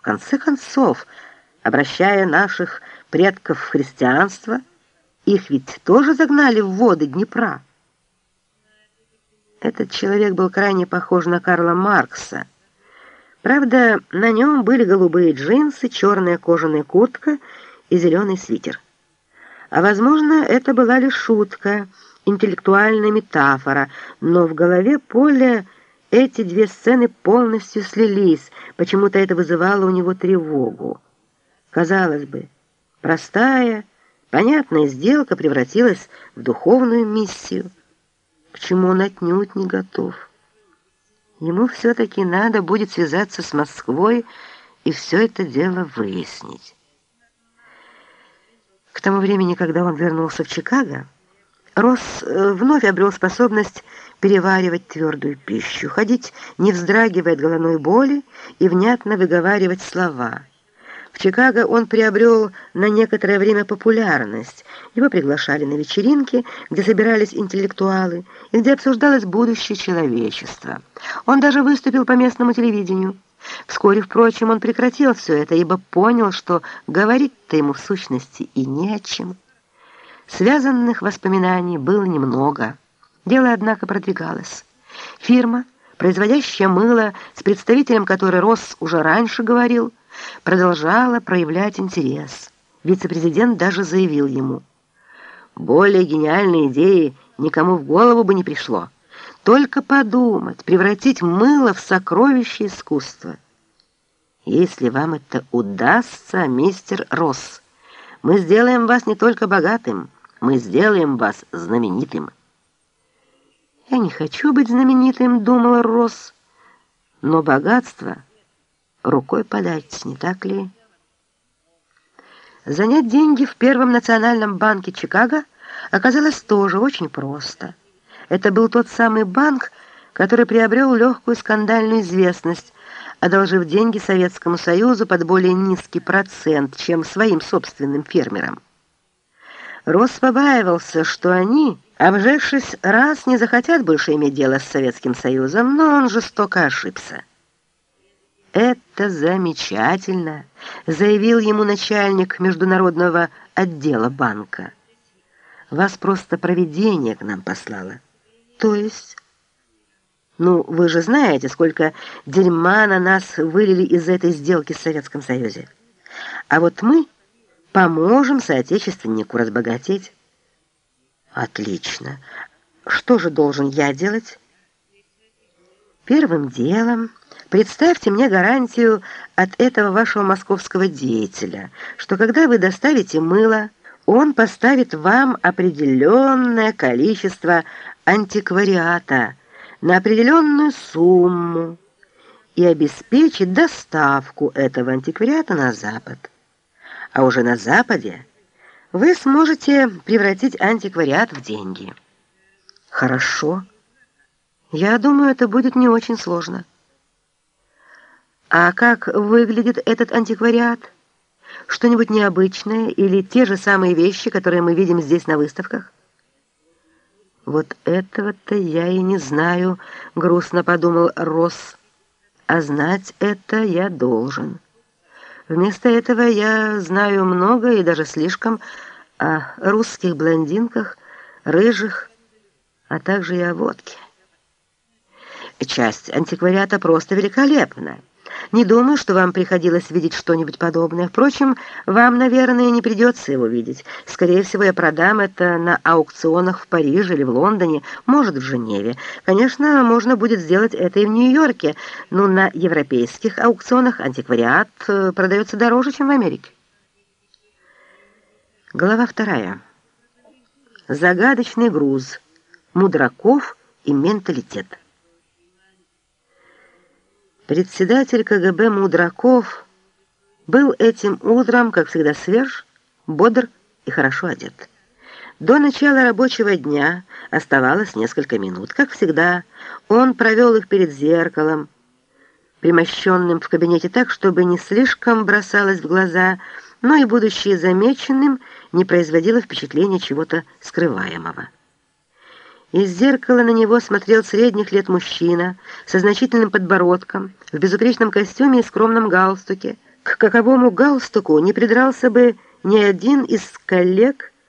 В конце концов, обращая наших предков в христианство, их ведь тоже загнали в воды Днепра. Этот человек был крайне похож на Карла Маркса. Правда, на нем были голубые джинсы, черная кожаная куртка и зеленый свитер. А, возможно, это была лишь шутка, интеллектуальная метафора, но в голове Поля эти две сцены полностью слились, почему-то это вызывало у него тревогу. Казалось бы, простая, понятная сделка превратилась в духовную миссию, к чему он отнюдь не готов. Ему все-таки надо будет связаться с Москвой и все это дело выяснить. К тому времени, когда он вернулся в Чикаго, Росс э, вновь обрел способность переваривать твердую пищу, ходить, не вздрагивая от головной боли, и внятно выговаривать слова. В Чикаго он приобрел на некоторое время популярность. Его приглашали на вечеринки, где собирались интеллектуалы, и где обсуждалось будущее человечества. Он даже выступил по местному телевидению. Вскоре, впрочем, он прекратил все это, ибо понял, что говорить-то ему в сущности и не о чем. Связанных воспоминаний было немного. Дело, однако, продвигалось. Фирма, производящая мыло, с представителем которой Росс уже раньше говорил, продолжала проявлять интерес. Вице-президент даже заявил ему, «Более гениальной идеи никому в голову бы не пришло. Только подумать, превратить мыло в сокровище искусства. Если вам это удастся, мистер Росс, мы сделаем вас не только богатым, мы сделаем вас знаменитым». «Я не хочу быть знаменитым», — думала Росс. «Но богатство рукой подать, не так ли?» Занять деньги в Первом национальном банке Чикаго оказалось тоже очень просто. Это был тот самый банк, который приобрел легкую скандальную известность, одолжив деньги Советскому Союзу под более низкий процент, чем своим собственным фермерам. Росс побаивался, что они Обжегшись раз, не захотят больше иметь дело с Советским Союзом, но он жестоко ошибся. «Это замечательно», — заявил ему начальник международного отдела банка. «Вас просто провидение к нам послало». «То есть?» «Ну, вы же знаете, сколько дерьма на нас вылили из этой сделки с Советским Союзом. А вот мы поможем соотечественнику разбогатеть». Отлично. Что же должен я делать? Первым делом представьте мне гарантию от этого вашего московского деятеля, что когда вы доставите мыло, он поставит вам определенное количество антиквариата на определенную сумму и обеспечит доставку этого антиквариата на Запад. А уже на Западе вы сможете превратить антиквариат в деньги. Хорошо. Я думаю, это будет не очень сложно. А как выглядит этот антиквариат? Что-нибудь необычное или те же самые вещи, которые мы видим здесь на выставках? Вот этого-то я и не знаю, грустно подумал Росс. А знать это я должен. Вместо этого я знаю много и даже слишком о русских блондинках, рыжих, а также и о водке. Часть антиквариата просто великолепна. Не думаю, что вам приходилось видеть что-нибудь подобное. Впрочем, вам, наверное, не придется его видеть. Скорее всего, я продам это на аукционах в Париже или в Лондоне, может, в Женеве. Конечно, можно будет сделать это и в Нью-Йорке, но на европейских аукционах антиквариат э, продается дороже, чем в Америке. Глава вторая. Загадочный груз. Мудраков и менталитет. Председатель КГБ Мудраков был этим утром, как всегда, свеж, бодр и хорошо одет. До начала рабочего дня оставалось несколько минут. Как всегда, он провел их перед зеркалом, примощенным в кабинете так, чтобы не слишком бросалось в глаза, но и, будучи замеченным, не производило впечатления чего-то скрываемого. Из зеркала на него смотрел средних лет мужчина со значительным подбородком, в безупречном костюме и скромном галстуке, к каковому галстуку не придрался бы ни один из коллег